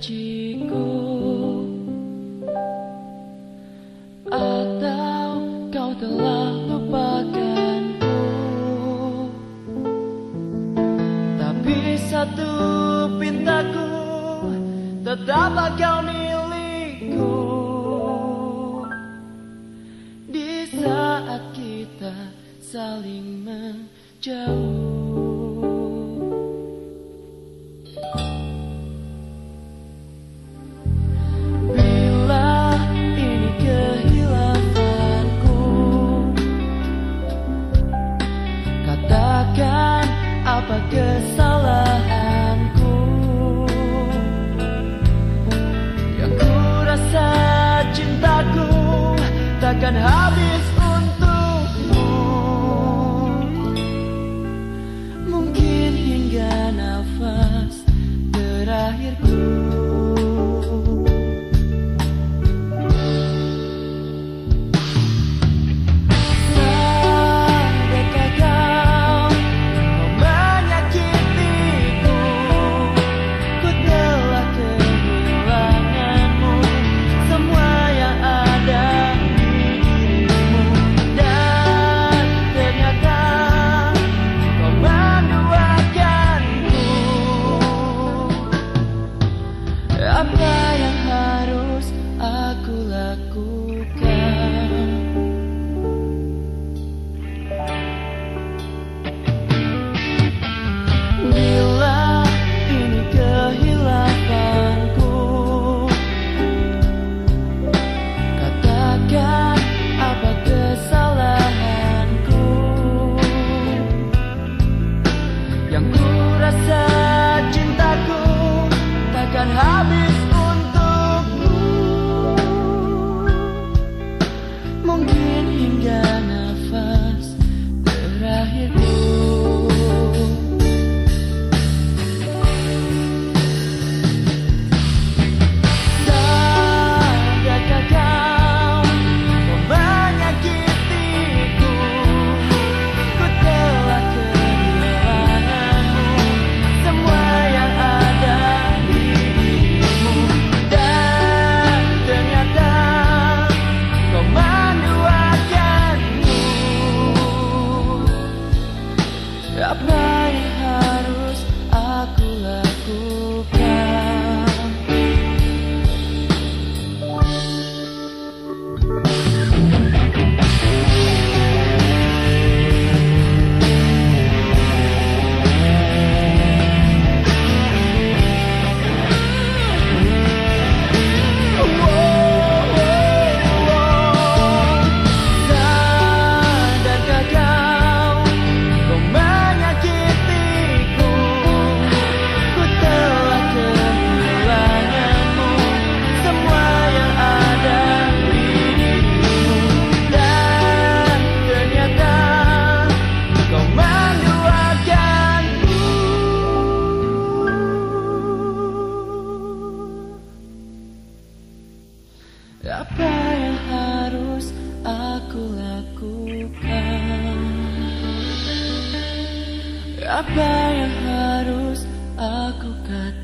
janjiku. Atau kau telah lupakanku. Tapi satu pintaku Tetaplah kau milikku. Di saat kita saling menjauh. kesalahanku? Yang ku rasa cintaku takkan habis. apart. Apa yang harus aku katakan?